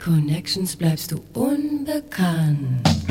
Connections bleibst du unbekannt.